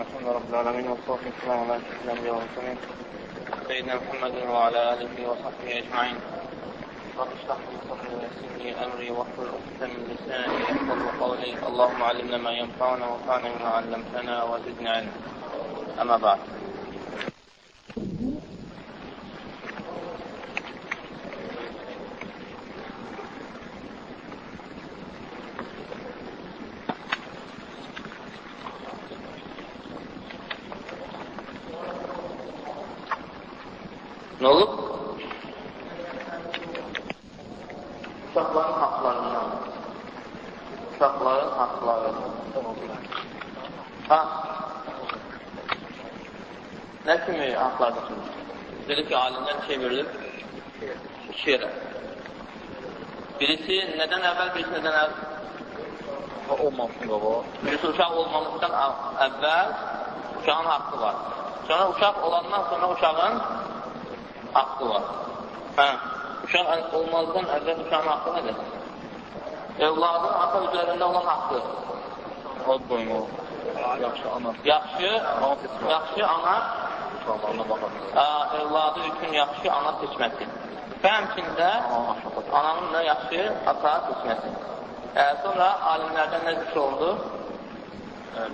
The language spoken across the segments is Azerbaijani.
الحمد رب العالمين والصلاة والسلام على أشرف الأنبياء سيدنا محمد وعلى آله وصحبه أجمعين. رب اشرح لي صدري ويسر لي أمري واحلل عقدة من لساني يفقهوا قولي. اللهم علمنا ما ينفعنا وانفعنا بما علمتنا وزدنا علما. أما بعد. Çevrilir iki yerə. Birisi nədən əvvəl, birisi nədən əvvəl? Olmamışın qaba. Birisi uşaq olmamışdan əvvəl uşağın haqqı var. Sonra uşaq olandan sonra uşağın haqqı var. Hə, uşaq olmazdan əvvəl uşağın haqqı nədir? Evladın ata üzərində olan haqqı. Ad qoymaq. Yaxşı ana. Yaxşı, yaxşı ana Uşaqlarına baxar. ə, evladı üçün yaxşı ana seçməsi. Və həmçində ananın da yaxşı ata seçməsi. Ə, sonra alimlərdən nə zikr olundu?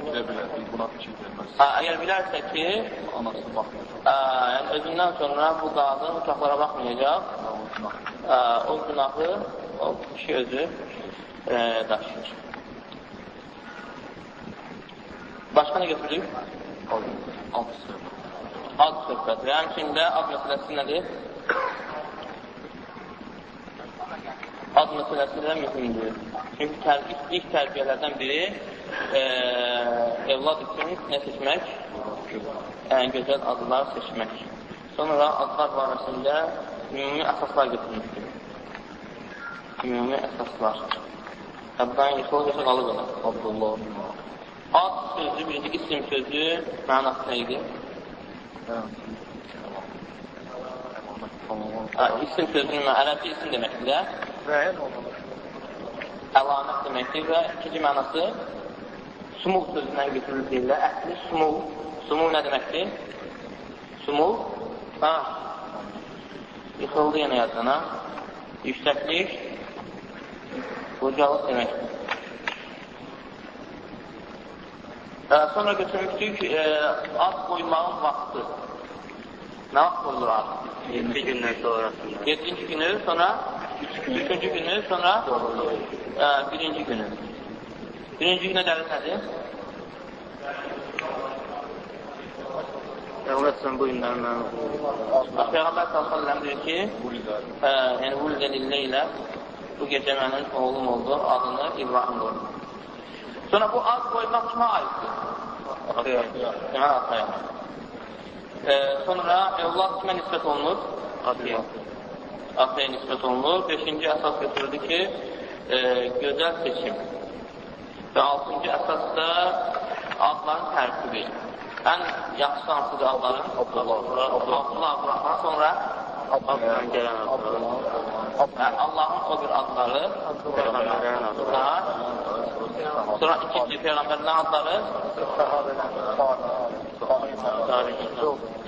Bilə bilə, buna fikir verməz. Ə, əgər bilərsə ki, Anası baxmır. ə, yəni özündən sonra bu qadın uşaqlara baxmayacaq, ə, o günahı o kişi özü ə, daşıyır. Başqa nə götürdük? Altı söhbət. Ad söhbəti. Və həmçində ad məsələsi nədir? Ad məsələsi də mühümdür. Çünki tərbiyə, ilk tərbiyələrdən biri e, evlad üçün nə seçmək? Yəni, gözəl adlar seçmək. Sonra adlar barəsində ümumi əsaslar götürmüşdür. Ümumi əsaslar. Yıxılıb yoxsa qalıb ona. Abdullah. Ad sözü, birinci isim sözü mənası nə idi? Hə, isim sözünün ərəbcə isim deməkdir də, Rəyin olmalı. əlamət deməkdir və ikinci mənası sumul sözündən götürülür deyirlər. Əsli sumul. Sumul nə deməkdir? Sumul, ha, yıxıldı yenə yazına. Yüksəklik, qocalıq deməkdir. E, sonra götürmüşdük e, ad qoymağın vaxtı. Nə vaxt qoyulur ad? 7 gündən sonrasında. 7-ci günü, sonra 3-cü günü, sonra e, birinci günü. Birinci günə dəlil nədir? Peyğəmbər bu günlər mən Peyğəmbər s.ə.v deyir ki, e, yəni vuldə lilleylə bu gecə mənim oğlum oldu, adını İbrahim qoydu. Sonra bu ad qoymaq kimə aiddir? Deməli, ataya. E, sonra evlad kimə nisbət olunur? Ataya. Ataya nisbət olunur. Beşinci əsas götürüldü ki, e, gözəl seçim. Və altıncı əsas da adların tərkibi. Ən yaxşı hansıdır adların? Abdullah. Abdullah, Abdurrahman, sonra Abdullah gələn Hə, Allahın o bir adları, Peyğəmbərlərin adları. Sonra ikinci Peyğəmbərlərin adları,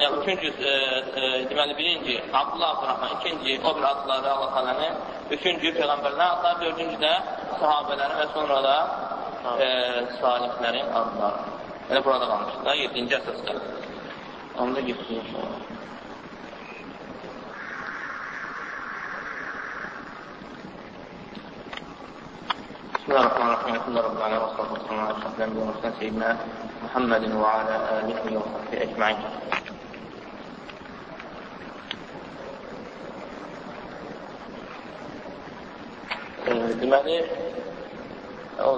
yəni üçüncü, e, e, deməli birinci Abdullah Abdurrahman, ikinci o bir adları Allah Teala'nın, üçüncü Peyğəmbərlərin adları, dördüncü də sahabələrin və sonra da e, salihlərin adları. Elə burada qalmışdı da, yedinci əsasda. Onu da götürüyor inşallah. بسم الله الرحمن الرحيم الحمد لله رب العالمين والصلاه والسلام على اشرف الانبياء والمرسلين سيدنا محمد وعلى اله وصحبه اجمعين Ee, deməli o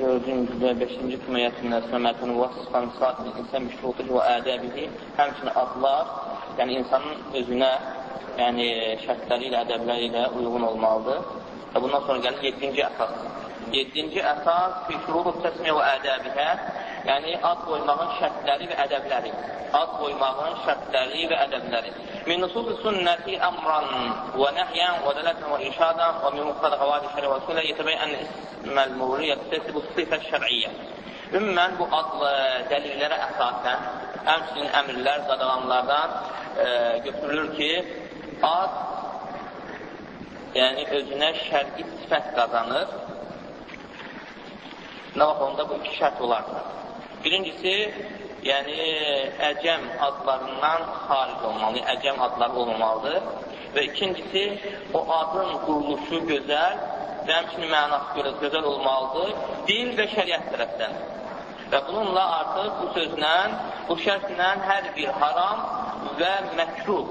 dördüncü və beşinci küməyyətindən səmətun vasfan sadil insan müşrutuhu və ədəbihi həmçinin adlar, yəni insanın özünə yəni şərtləri ilə, ədəbləri ilə uyğun olmalıdır. Və bundan sonra gəlir 7-ci əsas. 7-ci əsas fi şurutu təsmiyə və ədəbihə Yəni, ad qoymağın şərtləri və ədəbləri. Ad qoymağın şərtləri və ədəbləri. Min nusus sünnəti əmran və nəhyən və dələtən və inşadan və min muqtada qavadi şəri və sülə yetəbəy ən isməl murriyyət sesi bu sifət şər'iyyə. Ümumən bu adlı dəlillərə əsasən, həmçinin əmirlər, qadağanlardan e, götürülür ki, ad yəni özünə şərqi sifət qazanır. Nə vaxt onda bu iki şərt olarsa. Birincisi, yəni əcəm adlarından xaric olmalı, əcəm adları olmamalıdır. Və ikincisi, o adın quruluşu gözəl və həmçinin mənası gözəl olmalıdır din və şəriət tərəfdən. Və bununla artıq bu sözlə, bu şərtlə hər bir haram və məkruh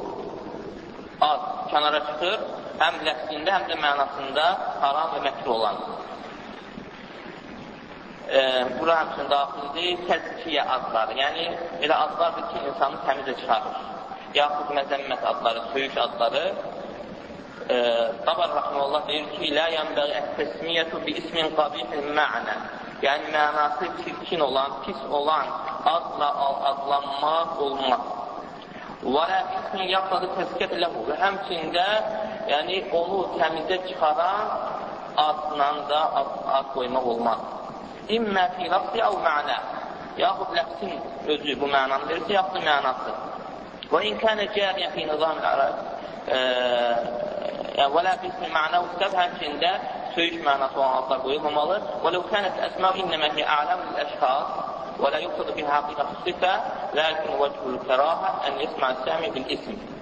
ad kənara çıxır, həm ləfsində, həm də mənasında haram və məkruh olan e, bura həmçinin daxildir təzkiyə adları. Yəni, elə adlardır ki, insanı təmizə çıxarır. Yaxud məzəmmət adları, söyüş adları. E, Qabar Rəhməllah deyir ki, Lə yənbəği ət-təsmiyyətu bi ismin qabihin mə'nə. Yəni, mənası çirkin olan, pis olan adla adlanmaq olmaz. Və lə ismin yaxladı təzkət ləhu və həmçində yəni, onu təmizə çıxaran adla da ad, ad qoymaq olmaz. İmmə fi lafzi əv mə'nə. Yaxud ləfsin özü bu mənanı verirsə, yaxud mənası. Və in kənə cəriyə fi nizam ərəb və lə bismi mə'nə ustav həmçində söyüş mənası olan adlar qoyulmamalı. Və ləv kənət əsməv innəmə hi ələmül əşxas yuqtadı biha haqiqatı sifə ləkin vəcbul kərahə ən yesmə səmi bil ism.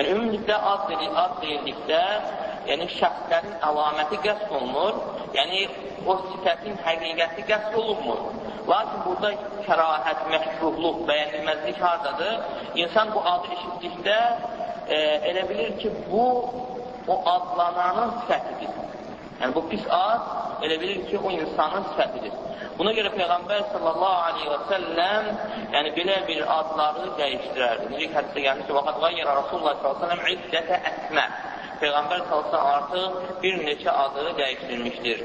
Yəni, ümumilikdə ad, deyilik, ad deyildikdə, yəni şəxslərin əlaməti qəsd olunur, yəni o sifətin həqiqəti qəsd olunmur. Lakin burada kərahət, məhruhluq, bəyənilməzlik hardadır? İnsan bu adı eşitdikdə e, elə bilir ki, bu o adlananın sifətidir. Yəni, bu pis ad elə bilir ki, o insanın sifətidir. Buna görə Peyğəmbər sallallahu aleyhi və səlləm yəni belə bir adları dəyişdirərdi. Necə hədisdə gəlmişdir, vaxat qayyərə Rasulullah sallallahu aleyhi və səlləm iddətə əsmə. Peyğəmbər sallallahu artıq bir neçə adı dəyişdirmişdir.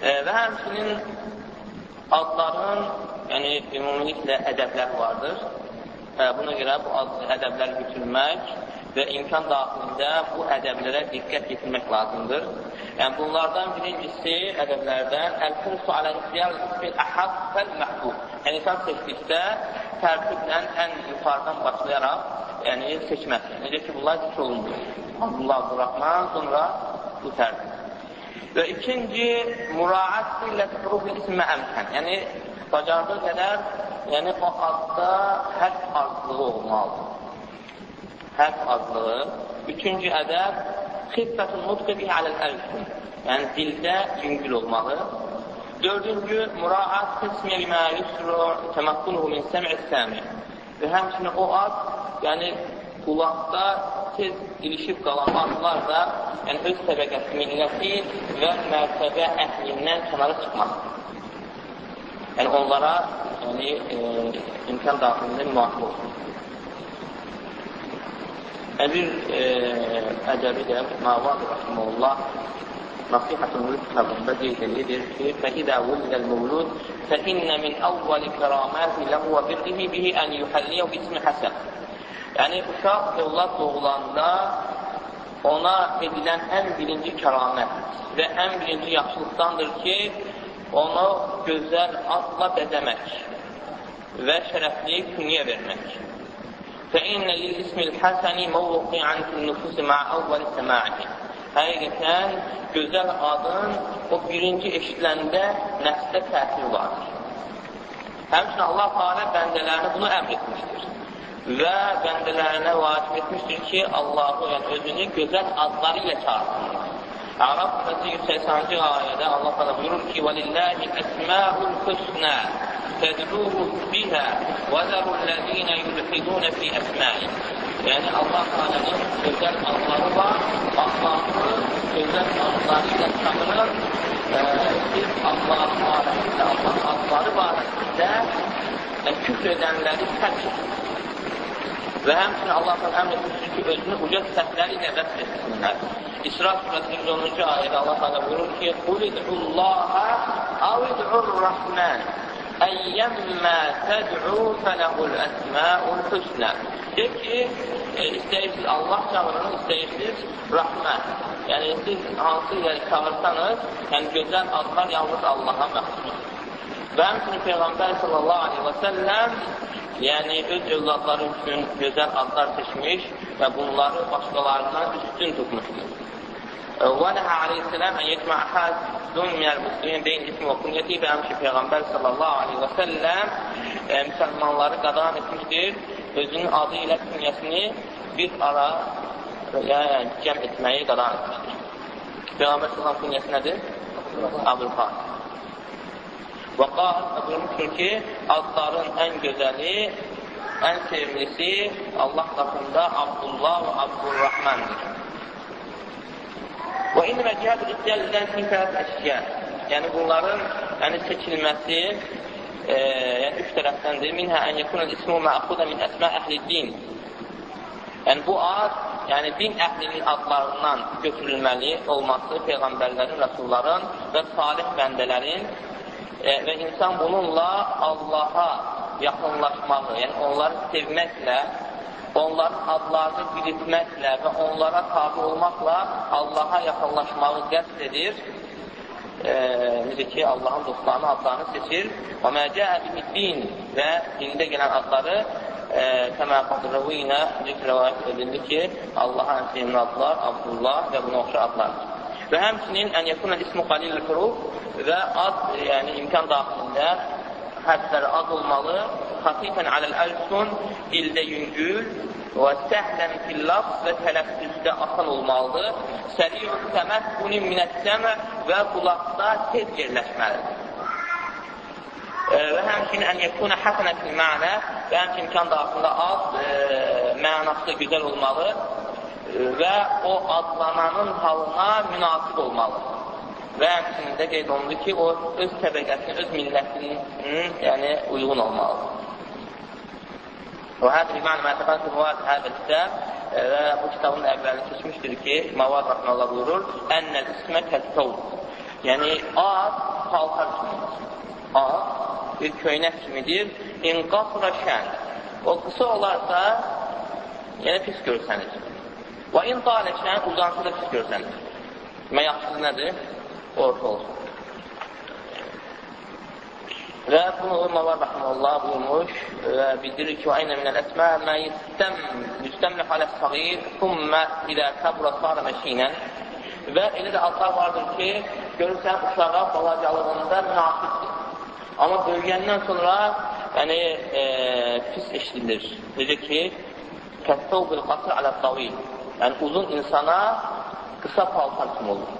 E, və həmçinin adların yəni, ümumiliklə ədəblər vardır. E, buna görə bu ad, ədəblər götürmək və imkan daxilində bu ədəblərə diqqət yetirmək lazımdır. Yəni, bunlardan birincisi ədəblərdən Əl-Fursu alə-İsriyal ismil əhad fəl-məhbub. Yəni, insan seçdikdə tərtiblə ən yuxarıdan başlayaraq yəni, seçməsi. Necə ki, bunlar zikr olundur. Allah Abdurrahman, sonra bu tərtib. Və ikinci, muraat ilə huruf ismə əmkən. Yəni, bacardığı qədər, yəni o adda hərf azlığı olmalıdır hərf azlığı. Üçüncü ədəb xiffətul nutqi bihi aləl-əlfin. Yəni, dildə yüngül olmalı. Dördüncü, muraat qismi bimə yusru təməkkunuhu min səm'i səmi. Və həmçinin o ad, yəni qulaqda tez ilişib qalan adlar da yəni, öz təbəqəsi, milləti və mərtəbə əhlindən kənara çıxmaz. Yəni, onlara yəni, e, imkan daxilində müvafiq olsun. bir e, ədəbi də Mavad Rəhməllah Nasihatun Mülk kitabında qeyd edilir ki, فَإِذَا وُلِدَ الْمَوْلُودِ فَإِنَّ مِنْ أَوَّلِ كَرَامَاتِ لَهُ وَبِرِّهِ بِهِ أَنْ يُحَلِّيَ بِسْمِ حَسَنٍ Yəni, uşaq övlad doğulanda ona edilən ən birinci kəramət və ən birinci yaxşılıqdandır ki, onu gözəl adla bəzəmək və şərəfli künyə vermək. فإن للاسم الحسن موقعا في النفus مع أول سماعه. Həqiqətən, gözəl adın o birinci eşidiləndə nəfsdə təsir vardır. Həmçinin Allah Teala bəndələrini bunu əmr etmişdir. Və bəndələrinə vacib etmişdir ki, Allahı, yəni özünü gözəl adları ilə çağırsınlar. Ərab surəsi 180-ci ayədə Allah Teala buyurur ki: "Və əsmaul husna fəd'uhu biha və zərul-ləzīnə yulhidun fi əsma'i." Yəni Allah Teala'nın gözəl adları var. Allahı gözəl adları ilə çağırır. E, siz Allah Teala'nın Allah adları barəsində e, küfr edənləri tərk edin. Və həmçinin Allah əmr etmişdir ki, özünü uca səhvləri ilə vəsb etsinlər. İsra surəsi 110-cu ayədə Allah təala buyurur ki: "Qul id'ullaha aw id'ur rahman." Əyyəmmə təd'u fələhul əsməul hüsnə. Deyir ki, e, istəyirsiniz Allah çağırın, istəyirsiniz Rahmən. Yəni, siz hansı yeri çağırsanız, yəni gözəl adlar yalnız Allaha məxsusdur. Və həmçinin Peyğəmbər sallallahu aleyhi və səlləm yəni öz övladları üçün gözəl adlar seçmiş və bunları başqalarından üstün tutmuşdur. Və nəhə aleyhisselam ən yecmə əhədun minəl muslimin ismi və kunyəti və həmçin Peyğəmbər sallallahu aleyhi və səlləm e, müsəlmanları qadağan etmişdir. Özünün adı ilə künyəsini bir ara yəni, cəm etməyi qadağan etmişdir. Peyğəmbər sallallahu künyəsi nədir? Abdülqadir. Və qal, buyurmuşdur ki, adların ən gözəli, ən sevimlisi Allah qatında Abdullah və Abdurrahmandır. Və inmə cihad ihtiyacdən sinfət əşya. Yəni, bunların yəni, seçilməsi e, yəni, üç tərəfdəndir. Minhə ən yəkunəl ismu məəxudə min əsmə əhli din. Yəni, bu ad, yəni din əhlinin adlarından götürülməli olması Peyğəmbərlərin, Rəsulların və salih bəndələrin e, və insan bununla Allaha yaxınlaşmağı, yəni onları sevməklə, onların adlarını bilitməklə və onlara tabi olmaqla Allaha yaxınlaşmağı qəsd edir. E, necə ki, Allahın dostlarının adlarını seçir. Və məcəə din və dində gələn adları kəmə qadrəvinə rivayət edildi ki, Allaha ən sevimli adlar Abdullah və buna oxşar adlardır. Və həmçinin ən yəkuna ismu qalil huruf və ad, yəni imkan daxilində hərfləri az olmalı, xafifən aləl əlsun, dildə yüngül və səhlən fillaf və tələffüzdə asan olmalıdır. Səriyyü təməkkuni minəssəmə və qulaqda tez yerləşməlidir. Və həmçinin ən yəkuna həsənə fil mənə və həmçinin imkan daxilində ad e, mənası gözəl olmalı və o adlananın halına münasib olmalı. Və həmçində qeyd olundu ki, o öz təbəqəsinin, öz millətinin yəni, uyğun olmalıdır. Və hədə bir mənə məsələn rivayət hədə kitab və bu kitabın əvvəlini keçmişdir ki, Mavad Rəhməllah buyurur, Ənəl ismə kəttəv. Yəni, ad paltar kimidir. Ad bir köynək kimidir. İnqasra şən. O qısa olarsa, yəni pis görsənir. Və in daləşən uzansa da pis görsənir. Və yaxşısı nədir? Orta olsun. Və bunu Mavar Rəhməllah buyurmuş və bildirir ki, aynə minəl əsmə mə yüstəmlə haləs sağir, thümmə ilə kəbura sarı məşinən və elə də adlar vardır ki, görürsən uşağa balacalığında münasibdir. Amma böyüyəndən sonra yəni, e, pis eşidilir. Necə ki, kəttəv bil qasır alə tavil Yəni, uzun insana qısa paltar kimi olur.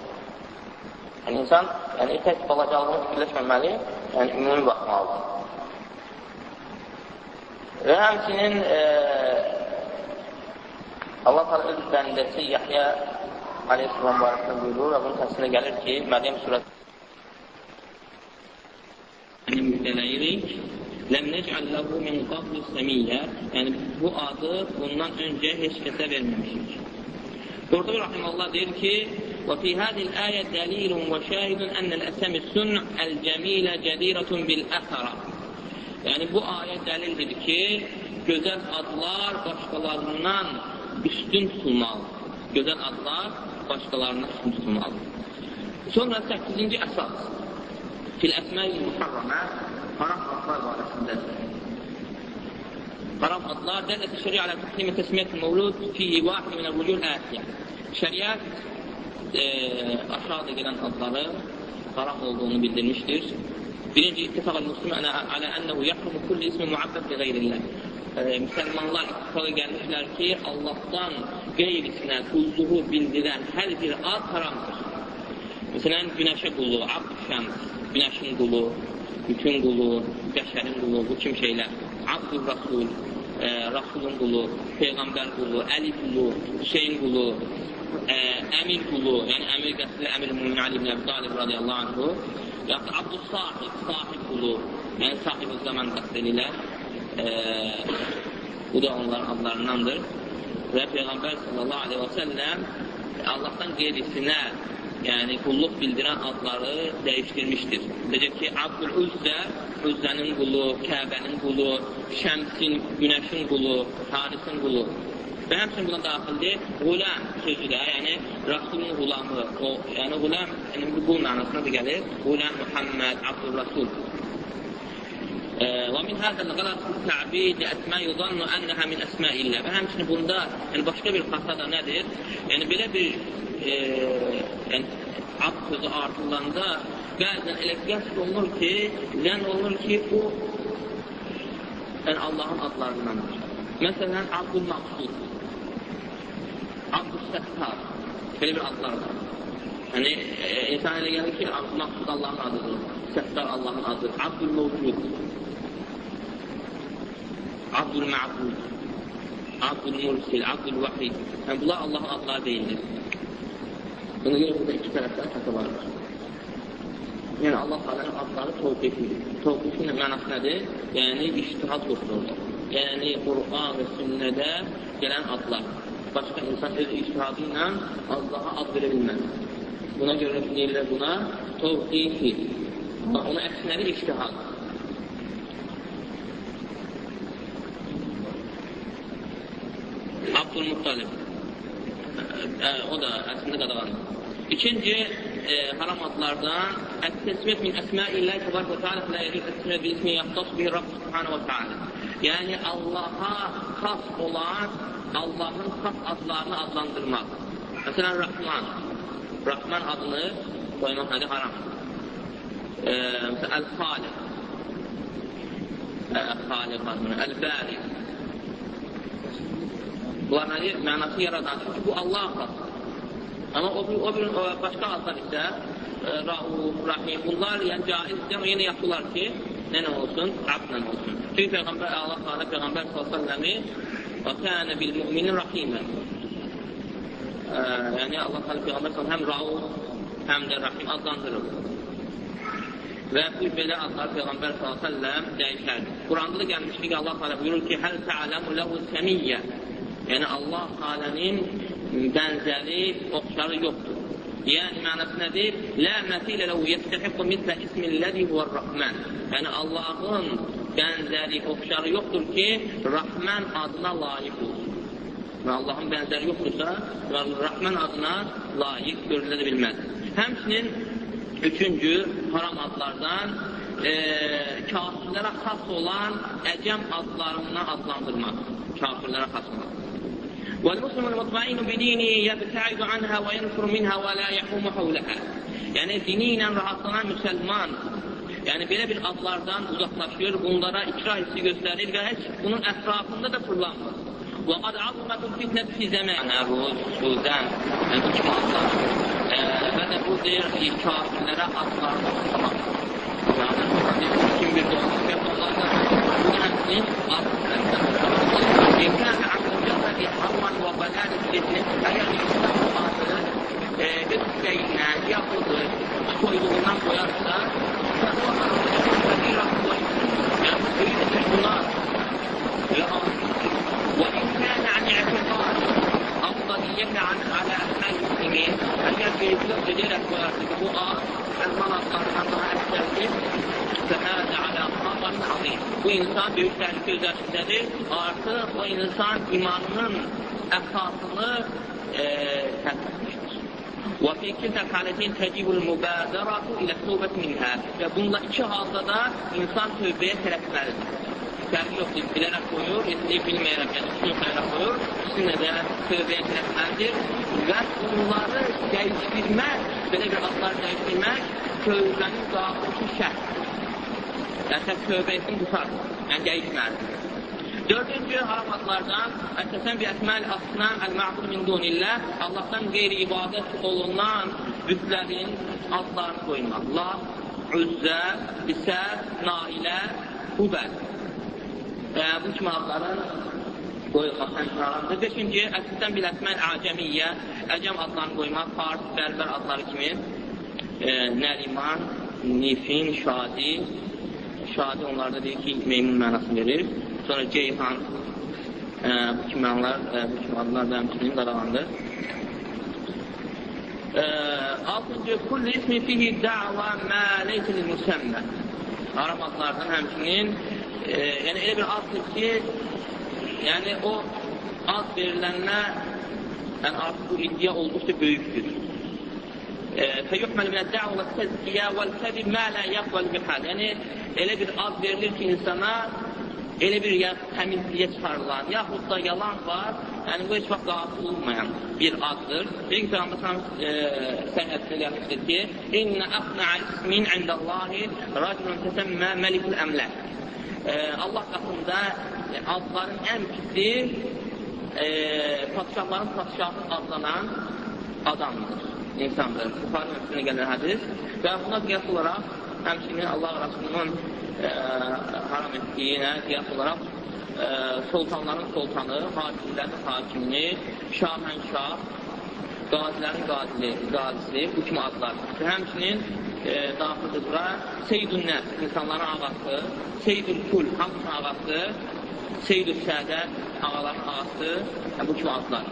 Yəni, insan yəni, tək balacalığını fikirləşməməli, yəni, ümumi baxmalıdır. Və həmçinin e, Allah təala öz bəndəsi Yahya aleyhissalam barəsində buyurur və bunun təfsirində gəlir ki, Məryəm surəsi müjdələyirik. Ləm nec'al ləhu min qablu səmiyyə Yəni, bu adı bundan öncə heç kəsə verməmişik. Qurtubi rahiməllah deyir ki, وفي هذه الآية دليل وشاهد أن الأسم السنع الجميلة جديرة بالأثرة. Yəni bu ayə dəlildir ki, gözəl adlar başqalarından üstün tutulmalıdır. Gözəl adlar başqalarından üstün tutulmalıdır. Sonra 8-ci əsas fil əsməyi muharramə haram adlar barəsindədir. Haram adlar dəlləti şəriə alə təqdim təsmiyyət məvlud fi vahid minə vücud əsiyə. Şəriət e, aşağıda gələn adları haram olduğunu bildirmişdir. Birinci, ittifaqal muslim alə ənəhu yahrumu kulli ismi muabbət bi qeyrillah. E, müsəlmanlar ittifaqa gəlmişlər ki, Allahdan qeyrisinə qulluğu bildirən hər bir ad haramdır. Məsələn, günəşə qulluğu, abd şəms, günəşin qulu, bütün qulu, bəşərin qulu, bu kim şeylər, abdur rasul, e, rasulun qulu, peyğəmbər qulu, əli qulu, Hüseyin qulu, ə, əmir qulu, yəni əmir qəsri əmir mümin Ali ibn Əbi Talib radiyallahu anhu, yaxud Abdus sahib, sahib qulu, yəni sahib zaman qəsr edirlər. Bu da onların adlarındandır. Və Peyğəmbər sallallahu aleyhi və səlləm Allahdan qeyrisinə yəni qulluq bildirən adları dəyişdirmişdir. Necə ki, Abdül Üzzə, Üzzənin qulu, Kəbənin qulu, Şəmsin, Günəşin qulu, Harisin qulu. Və həmçinin buna daxildir qulam sözü də, yəni Rasulun qulamı, o, yəni qulam, yəni bu qul mənasına da gəlir. Qulam Muhammed, Abdül Rasul. ومن هذا الغلط في التعبيد لأسماء يظن أنها من أسماء الله. Və həmçinin bunda yəni başqa bir xata da nədir? Yəni belə bir e, yəni, ad sözü artırılanda bəzən elə qəsd olunur ki, zən olunur ki, bu yəni Allahın adlarındandır. Məsələn, Abdül Maqsud, Abdül Səttar, belə bir adlar var. Yəni, e, insan elə gəlir ki, Abdül Maqsud Allahın adıdır, Səttar Allahın adıdır, Abdül Mevcud, Abdül Ma'bud, Abdül Mursil, Abdül Vahid. Yəni, bunlar Allahın adları deyildir. Buna görə burada iki tərəfdən xəta vardır. Yəni, Allah Teala'nın adları tövqifidir. Tövqifin mənası nədir? Yəni, iştihad yoxdur. Yəni, Qur'an və sünnədə gələn adlar. Başqa insan öz iştihadı ilə Allaha ad verə bilməz. Buna görə deyirlər buna tövqifi. Ona əksinəli iştihad. Abdülmuttalib. O da əslində qadağandır. İkinci e, haram adlardan Ət-təsmiyət min əsmə-illəhi təbarək və teala fələ yədik təsmiyət bi ismi yaxtas bihi Rabb subhanə və teala. Yəni Allaha xas olan Allahın xas adlarını adlandırmaq. Məsələn, Rahman. Rahman adını qoymaq nədir? Haram. E, məsələn, Əl-Xaliq. Xaliq adını. Əl-Bəri. Bunlar nədir? Mənası yaradan. Çünki bu Allah xas. Amma o, o bir o, başqa adlar isə e, Rauf, Rahim, bunlar yəni caizdir, amma yenə yaxşılar ki, nə nə olsun? Abdlə olsun. Çünki Peyğəmbər, Allah Teala Peyğəmbər s.ə.v-i və kənə bil müminin rahimə. E, yəni Allah Teala Peyğəmbər s.ə.v həm Rauf, həm də Rahim adlandırır. Və bu belə adlar Peyğəmbər s.ə.v dəyişərdir. Quranda da gəlmişdir ki, Allah Teala buyurur ki, Həl tə'ələmu ləhu səmiyyə. Yəni Allah Teala'nın bənzəri, oxşarı yoxdur. Yəni, mənası nədir? Lə məsilə ləhu yəstəhiqqu mitlə ismilləzi huvər-Rəhmən. Yəni, Allahın bənzəri, oxşarı yoxdur ki, Rəhmən adına layiq olsun. Və Allahın bənzəri yoxdursa, Rəhmən adına layiq görülə bilməz. Həmçinin üçüncü haram adlardan e, kafirlərə xas olan əcəm adlarından adlandırmaq. Kafirlərə xas olan. والمسلم المطمئن بدينه يبتعد عنها وينفر منها ولا يحوم حولها. Yəni dini ilə rahatlanan müsəlman yəni belə bir adlardan uzaqlaşır, bunlara ikrah hissi göstərir və heç bunun ətrafında da fırlanmır. Və qad azumatul fitnət fi zəmən. Ruz, Suzən, yəni bu kimi adlar. E, və də bu deyir ki, kafirlərə adlarını tutmaq. Yəni, kim bir dostluq yapmalardan bu həmsin ad İmkan مجرد هوى وضلال للناس يعني insanlar آه، بسكينا يأخذ soyluğundan koyarsa يخرج لهم وإن كان عن اعتقاد أفضلية عن على أسماء المسلمين أجل في جديرة وقوة المناطق أنها أستخدم فهذا على خطر عظيم. Bu insan büyük təhlükə üzərindədir. Artıq o insan imanının əsasını e, tərk etmişdir. Və fi kiltə halətin təcibul mübədəratu ilə tövbət minhə. Və bununla iki halda da insan tövbəyə tələsməlidir. Fərqi yoxdur, bilərək qoyur, bilməyərək, yəni üstün xeyrə qoyur, üstünə də tövbəyə tələsməlidir və bunları dəyişdirmək, belə bir adlar dəyişdirmək tövbənin daxili şərtdir. Yəni, tövbə etsin, tutar, yəni dəyişməlidir. Dördüncü haramatlardan əsasən bi əsməl asnam əl-ma'bud min dunillah Allahdan qeyri ibadət olunan bütlərin adlarını qoymaq. La, Üzzə, İsə, Nailə, Hubər. E, bu kimi adların qoyulmaq həmkarlardır. Beşinci, əsasən bil əsməl əcəmiyyə, əcəm adlarını qoymaq, fars, bərbər adları kimi, e, Nəriman, Nifin, Şadi, Şadi onlarda deyir ki, meymun mənasını verir. Sonra Ceyhan, e, bu kimi anlar, e, bu kimi adlar da həmçinin qadağandır. E, altıncı, kulli ismi fihi da'va mə leysil müsəmmə. Arab adlardan həmçinin, e, yəni elə bir addır ki, yəni o ad veriləndə yəni artıq bu iddia olduqca böyükdür. فيحمل من الدعوة والتزكية والكذب ما لا يقبل بحال. Yəni elə bir ad verilir ki insana elə bir ya, təmizliyə çıxarılan, yaxud da yalan var, yəni bu heç vaxt qatil olmayan bir addır. Bir Peyğəmbər e, səhəddə yazmışdır ki, İnnə əxnə ismin indəllahi racülün təsəmmə məlikul əmlək. Allah qatında e, adların ən pisi e, padişahların padişahı adlanan adamdır, insandır. Buxarın üstünə gələn hədis və buna qiyas olaraq həmçinin Allah Rasulunun e, haram etdiyinə qiyas olaraq e, sultanların sultanı, hakimlərin hakimini, şahən şah, qazilərin qazili, qazisi, bu kimi adlar. Və həmçinin e, daxildir bura Seydün Nəs, insanların ağası, Seydül Kul, hamısının ağası, Seydül Sədə, ağaların ağası, yəni, bu kimi adlar.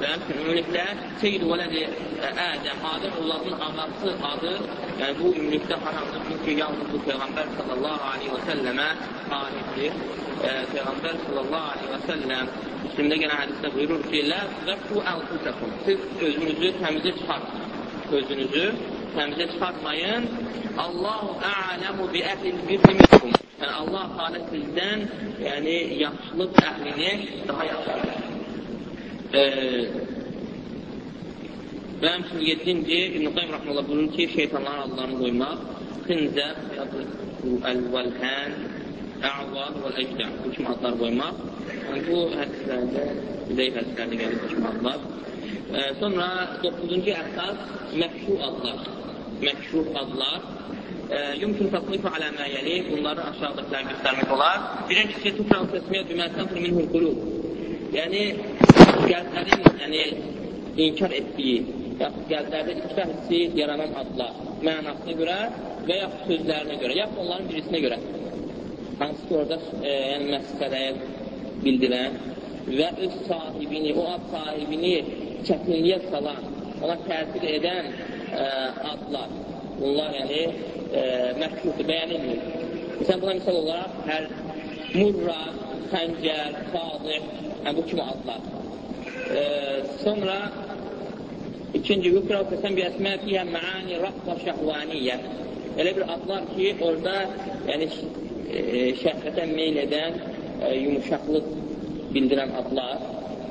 Və həmçinin ümumiliklə Seyyid Vələdi Ədəm, Adəm övladının ağası adı, yəni bu ümumilikdə haramdır. Çünki yalnız bu Peyğəmbər sallallahu aleyhi və səlləmə aiddir. E, Peyğəmbər sallallahu aleyhi və səlləm Müslimdə gələn hədisdə buyurur ki, Lə zəfru ənfusakum. Siz özünüzü təmizə çıxartın. Özünüzü təmizə çıxartmayın. Allahu a'lamu bi əhlil birri minkum. Yəni Allah Teala sizdən, yəni yaxşılıq əhlini daha yaxşı e, və həmçinin yedinci İbn-i Qaym Rəhməllah buyurur ki, şeytanların adlarını qoymaq xinzər, əl-vəlhən, ə'vad və əcdə bu kimi adlar qoymaq. Yəni, bu hədislərdə, zeyf hədislərdə gəlir bu kimi adlar. Sonra 9-cu əsas məhşu adlar. Məhşu adlar. Yumkin tasnifu alə məyəli, bunları aşağıdakilər göstərmək olar. Birincisi, tufraq təsmiyyət bimətən minhul qulub. Yəni, qəlblərin yəni, inkar etdiyi, yaxud qəlblərdə ikrah hissi yaranan adlar mənasına görə və yaxud sözlərinə görə, yaxud onların birisinə görə. Hansı ki, orada e, yəni, məsələyə bildirən və öz sahibini, o ad sahibini çətinliyə salan, ona təsir edən e, adlar. Bunlar yəni e, məhkumdur, bəyənilmir. Məsələn, buna misal olaraq hər murra, xəncər, sadıq, yəni bu kimi adlar. E, sonra ikinci yukra qəsəm bi əsmə fiyyə məani raqqa şəhvaniyyə. Elə bir adlar ki, orada yəni şəhvətə meyl edən, yumuşaqlıq bildirən adlar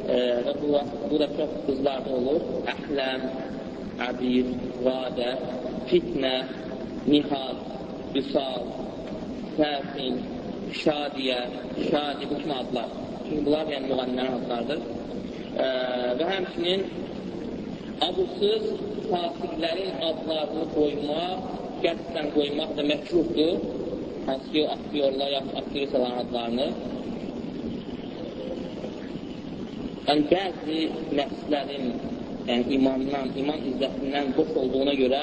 e, və bu, bu da çox qızlarda olur. Əhləm, əbir, qadə, fitnə, nihad, vüsal, fəsin, şadiyə, şadi bu kimi adlar. Çünki bunlar yəni müğənnilərin adlardır. E, və həmçinin abusuz fasiqlərin adlarını qoymaq, qəsdən qoymaq da məkruhdur. Hansı ki, aktyorlar, yaxud aktrisaların adlarını. Yəni, bəzi nəfslərin, yəni imandan, iman izzətindən boş olduğuna görə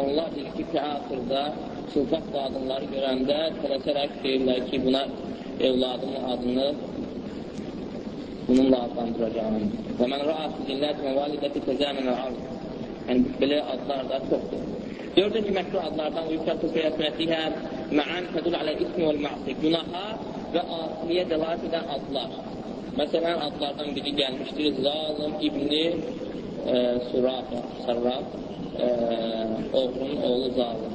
onlar ilki teatrda çılpaq qadınları görəndə tələsərək deyirlər ki, buna evladımın adını bununla adlandıracağım. Və mən rəat zillət və validəti təzəmin ərz. Yəni, belə adlar da çoxdur. Dördüncü məhsul adlardan yükəltü səyəsmətihə mə'an tədul alə ismi və mə'si. Günaha və asiliyə dəlat edən adlar. Məsələn, adlardan biri gəlmişdir. Zalım İbni e, Surafə, Sarraf, e, oğlunun oğlu Zalım.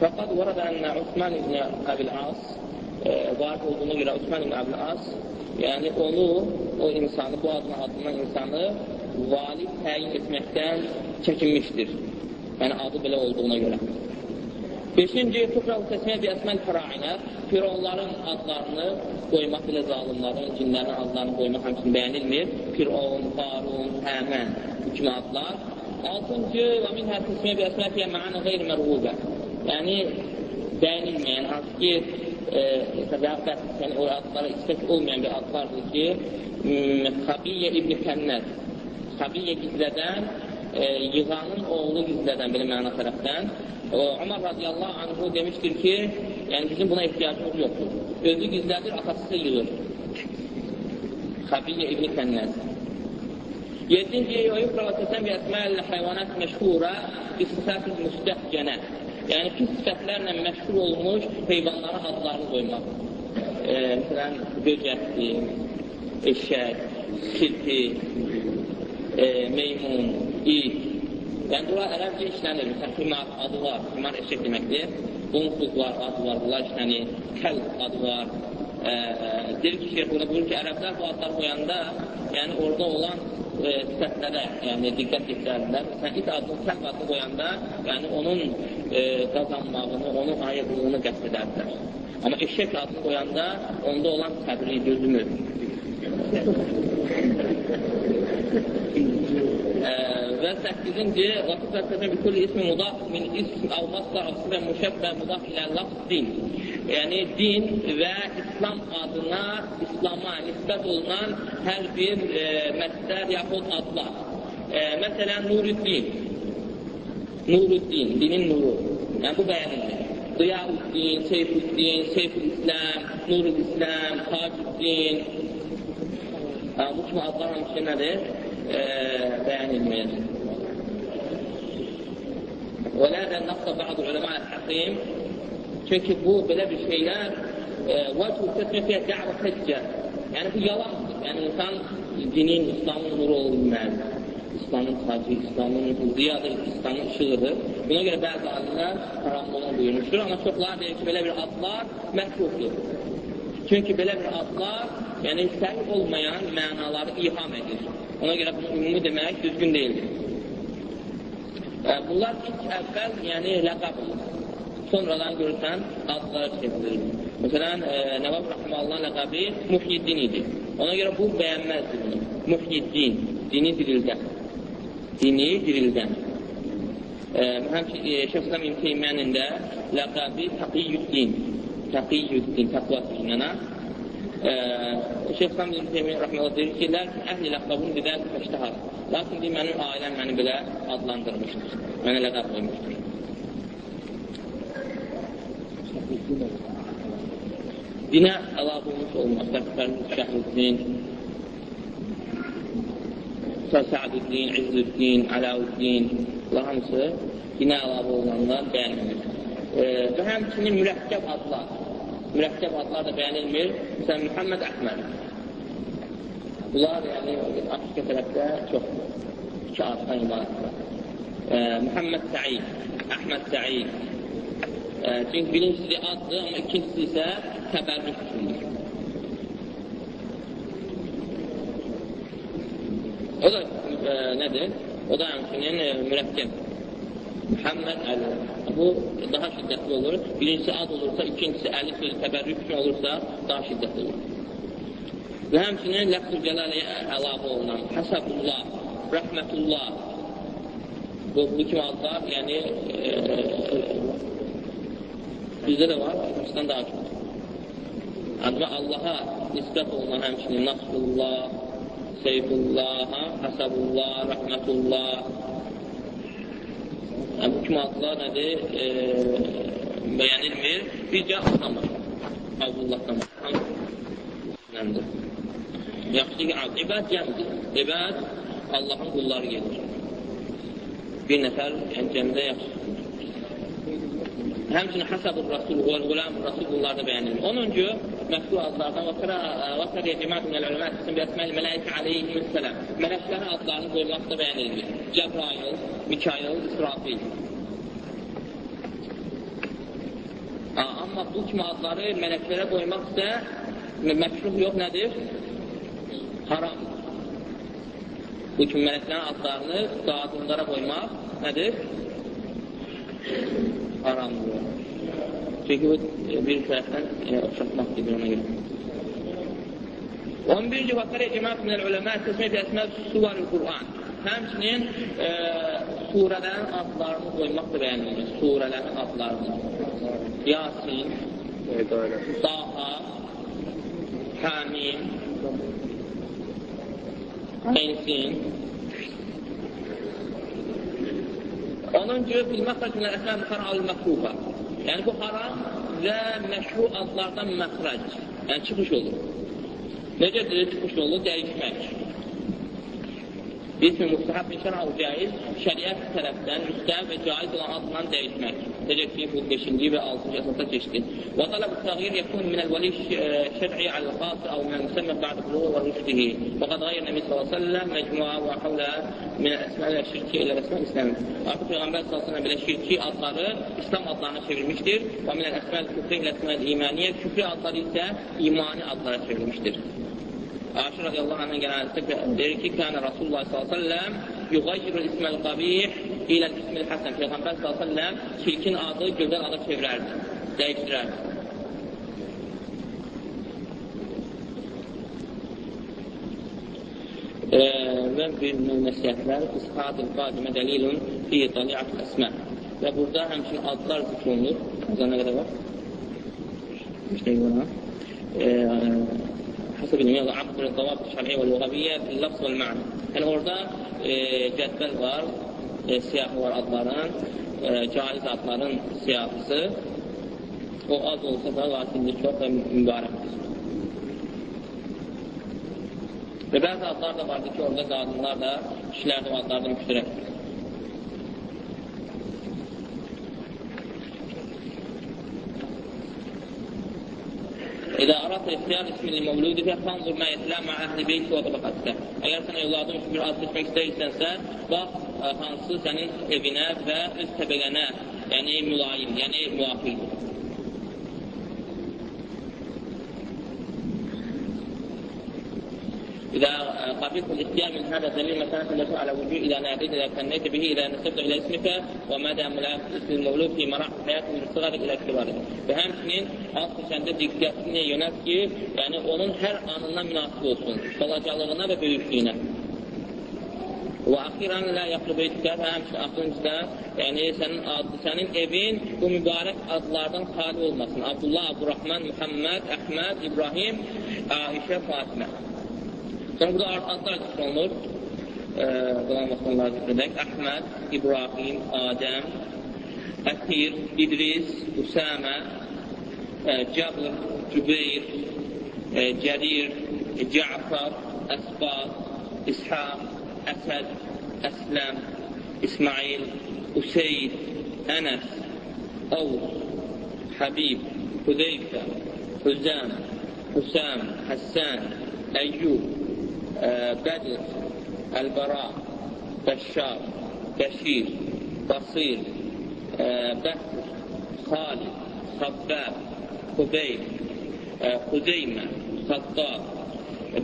Fəqad vərədə ənə Osman İbni Əbil-As varid olduğuna görə Osman ibn Əbl-As, yəni onu, o insanı, bu adına adlanan insanı valid təyin etməkdən çəkinmişdir. Yəni adı belə olduğuna görə. Beşinci, Tuqral təsmiyə bi əsməl fərainə, Fironların adlarını qoymaq ilə zalimların, cinlərin adlarını qoymaq həmçinin bəyənilmir. Firon, Qarun, Həmən, bu kimi adlar. Altıncı, və min hər təsmiyə bi əsməl fiyyə mə'anə qeyri mərhubə. Yəni, bəyənilməyən, hansı ki, təzahürət, yəni o adlara istək olmayan bir adlardır ki, Xabiyyə İbn Kənnət, Xabiyyə gizlədən, e, yığanın oğlu gizlədən belə məna tərəfdən. E, Umar radiyallahu anhu demişdir ki, yəni bizim buna ehtiyacımız yoxdur. Özü gizlədir, atası da yığır. Xəbiyyə İbni Kənnəz. Yedinci, o yukralı səsən bir əsməllə həyvanət məşhurə, istəsiz müstəhcənə. Yəni, pis sifətlərlə məşğul olmuş heyvanlara adlarını qoymaq. E, məsələn, böcəkdir, eşək, kirpi, e, meymun, it. Yəni, bunlar ərəbcə işlənir. Məsələn, himar adı var. Himar eşək deməkdir. Bunsuz var, adı var. Bunlar işlənir. Kəl adı var. E, deyir ki, şeyh burada buyurur ki, ərəblər bu adlar qoyanda, yəni orada olan e, sifətlərə, yəni diqqət yetirərlər. Sən it adını, kəl adını qoyanda, yəni onun e, qazanmağını, onun ayıqlığını qəsd edərlər. Amma eşək adını qoyanda onda olan səbri, gözümü. Və 8-ci Vəsifətədə bikul ismi mudaf min ism əv masdar və müşəbbə mudaf ilə lafz din. Yəni, din və İslam adına, İslama nisbət olunan hər bir e, məsdər yaxud adlar. E, məsələn, Nuruddin. Nuruddin, dinin nuru. Yəni, bu bəyənilir. Ziyauddin, Seyfuddin, Seyful-İslam, Nurul-İslam, Tacuddin. Bu kimi adlar hamısı nədir? E, Və lərə nəqsə bəzi uləmə əl-həqim. Çünki bu belə bir şeylər e, vəcbu təsmifiyə dəvə həccə. Yəni bu yalandır. Yəni insan dinin, İslamın nuru olmalıdır. İslamın tacı, İslamın ziyadır, İslamın ışığıdır. Buna görə bəzi alimlər haram olan buyurmuşdur. Amma çoxlar deyir ki, belə bir adlar məhdufdur. Çünki belə bir adlar, yəni səhv olmayan mənaları iham edir. Ona görə bunu ümumi demək düzgün deyildir. Bunlar ilk əvvəl, yəni ləqab. Sonradan görürsən, adlar çevrilir. Məsələn, e, Nəvab Rəhməllahın ləqabi Muhyiddin idi. Ona görə bu bəyənməzdir bunu. Muhyiddin, dini dirildən. Dini dirildən. E, həmçin e, Şəxsəm İbn Teymiyənin də ləqabi Taqiyyüddin. Taqiyyüddin, təqva sözünə. E, Şəxsəm İbn Teymiyyə Rəhməllah deyir ki, ləkin əhli ləqabını bidən məştəhar. Lakin deyir, mənim ailəm məni belə adlandırmışdır. Mənə ləqab qoymuşdur. Dinə əlavə olmuş olmaq, Fərqlərimiz Şəhruddin, Səadüddin, İzzüddin, Aləvüddin, bunlar hamısı dinə əlavə olunanlar bəyənilmir. E, və həmçinin mürəkkəb adlar, mürəkkəb adlar da bəyənilmir. Məsələn, Muhammed Əhməd. Bunlar, yəni, Afrika tərəfdə çox iki addan ibarətdir. E, Muhammed Səid, Əhməd Səid. E, çünki birincisi addır, amma ikincisi isə təbərrük üçündür. O da e, nədir? O da həmçinin e, mürəkkəb. Muhammed Əli. Bu daha şiddətli olur. Birincisi ad olursa, ikincisi əli sözü təbərrük üçün olursa, daha şiddətli olur. Və həmçinin ləfz-ül cələliyə əlavə olunan Həsəbullah, Rəhmətullah bu, bu kimi adlar, yəni e, bizdə də var, Türkistan daha çox. Ancaq Allaha nisbət olunan həmçinin Nasrullah, Seyfullah, Həsəbullah, Rəhmətullah yəni, bu kimi adlar nədir? E, bəyənilmir. Bircə Allahdan var. Allahdan var. Nəmdir? Yaxşı ki, ibad cəmdir. İbad Allahın qulları gedir. Bir nəfər yəni, cəmdə yaxşı. Həmçinin Həsəbur Rasul, Qulam Rasul bunlar da bəyənilir. 10-cu məhdud adlardan və qərə cəmaət minəl ələmə təsmin bi əsməl mələikə aleyhissalam. Mələklərin adlarını qoymaq da bəyənilir. Cəbrail, Mikail, İsrafil. Amma bu kimi adları mələklərə qoymaq isə məkruh yox nədir? Haram. Bu kimi mələklərin adlarını qadınlara qoymaq nədir? Haramdır. Çünki bu bir tərəfdən e, oxşatmaq gedir ona görə. 11-ci vakare cemaat minəl uləmə təsmə bi əsməl suvarı Qur'an. Həmçinin e, surələrin adlarını qoymaq da bəyənilir. Surələrin adlarını. Yasin, Daha, Hamim, Ensin. Onuncu, bil-məxrəc minəl əsməl fər'al-məxrufa. Yəni, bu haram və məşru adlardan məxrəc, yəni çıxış olur. Necədir çıxış olur? Dəyişmək. Bir kimi müstəhab inşallah caiz, şəriət tərəfdən müstəhab və caiz olan adla dəyişmək. Necə ki, bu 5-ci və 6-cı əsasda keçdi. Və talab təğyir yəkun min əl-vəli şər'i al-xas əv min müsəmmə ba'd buluğ və rüşdihi. Və qad qayr Nəbi sallallahu əleyhi və səlləm məcmua və havlə min əsma və şirki ilə əsma İslam. Artıq Peyğəmbər sallallahu əleyhi belə şirki adları İslam adlarına çevrilmişdir. Və min əsma küfrə ilə əsma imaniyyə, küfrü adları isə imani adlara çevrilmişdir. Aşır radiyallahu anh'ın genelde der ki, kâne Resulullah sallallahu aleyhi ve sellem yugayyirul ismel qabih ilə ismil hasən. Peyğəmbər sallallahu aleyhi ve sellem çirkin adı gözəl adı çevirərdi, dəyişdirərdi. və bir növ nəsiyyətlər İsqadil qadimə dəlilun fi taliat əsmə və burada həmçin adlar zikr olunur. Azana qədər var. İşte buna. حسب المياه عقد الضوابط الشرعية واللغوية في اللفظ والمعنى. Yani orada e, cədvəl var, e, siyahı var adların, e, caiz adların siyahısı. O az olsa da lakindir çox və mübarəkdir. Və bəzi adlar da vardır ki, orada qadınlar da, kişilər də o adlarda müştərəkdir. İdə arat ixtiyar ismini mevludikə fanzur mə yetilə mə əhli beyti və tabaqatdə. Əgər sən evladın üçün bir ad seçmək istəyirsənsə, bax, hansı sənin evinə və öz təbəqənə, yəni mülayim, yəni müvafiqdir. إذا قبلت الاختيار من هذا الدليل مثلا فدل على وجوب إذا ناديت إذا كنيت به إذا نسبت إلى اسمك ومدى ملابسة اسم المولود في مراحل حياته من صغر إلى كباره. Və həmçinin alt seçəndə diqqətini yönət ki, yəni onun hər anına münasib olsun, balacalığına və böyüklüyünə. Və axirən la yaqlu beytəkə və həmçin axırıncıda, yəni sənin, ad, sənin evin bu mübarək adlardan xali olmasın. Abdullah, Abdurrahman, Muhammed, Əhməd, İbrahim, Aişə, Fatimə. Sonra burada adlar zikr olunur. Qalan vaxt onları zikr edək. Əhməd, İbrahim, Adəm, Ətir, İdris, Üsəmə, Cəbr, Cübeyr, Cərir, Cəfər, Əsbad, İshaq, أسد أسلم إسماعيل أسيد أنس أو حبيب حذيفة حزام حسام حسان أيوب آه، بدر البراء بشار بشير بصير آه، بكر خالد خباب خبيب خزيمة آه، خطاب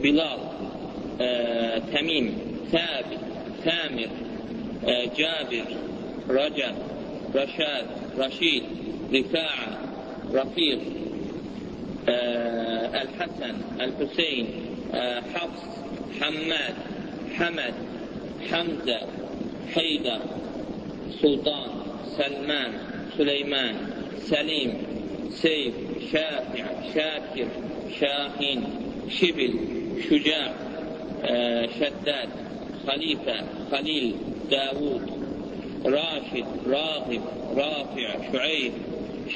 بلال تميم. ثابت ثامر جابر رجب رشاد رشيد رفاعة رفيق الحسن الحسين حفص حماد حمد حمزة حيدر سلطان سلمان سليمان سليم سيف شافع شاكر شاهين شبل شجاع شداد. خليفة خليل داود راشد راغب رافع شعيب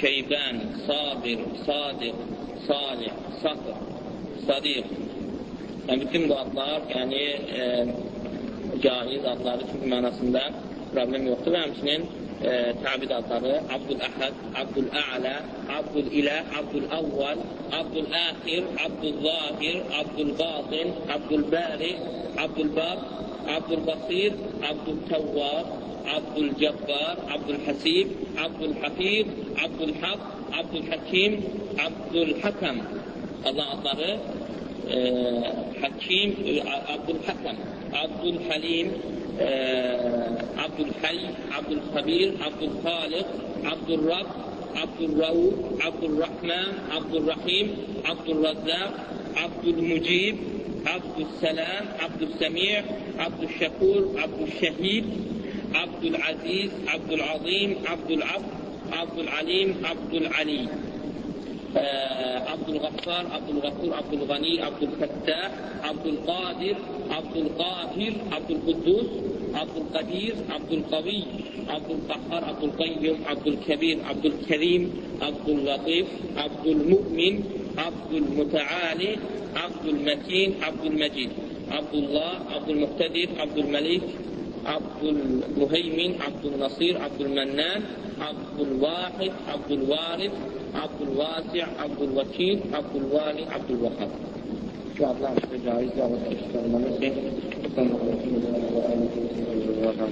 شيبان صابر صادق صالح صقر صديق Yəni, bütün bu adlar, yəni e, caiz adları çünki mənasında problem yoxdur və həmçinin تعبد الله عبد الأحد عبد الأعلى عبد الإله عبد الأول عبد الآخر عبد الظاهر عبد الباطن عبد البارئ عبد الباب عبد البصير عبد التواب عبد الجبار عبد الحسيب عبد الحفيظ عبد الحق عبد الحكيم عبد الحكم. الله أطاره حكيم عبد الحكم عبد الحليم عبد الحي عبد الخبير عبد الخالق عبد الرب عبد الرؤوف عبد الرحمن عبد الرحيم عبد الرزاق عبد المجيب عبد السلام عبد السميع عبد الشكور عبد الشهيد عبد العزيز عبد العظيم عبد العبد عبد العليم عبد العلي. الغفار عبد الغفور عبد الغني عبد الفتاح عبد القادر عبد القاهر عبد القدوس عبد القدير عبد القوي عبد القهار عبد القيم عبد الكبير عبد الكريم عبد اللطيف عبد المؤمن عبد المتعالي عبد المتين عبد المجيد. عبد المهيمن عبد النصير عبد المنان عبد الواحد عبد الوارث عبد الواسع عبد الوكيل عبد الوالي عبد الوهاب الله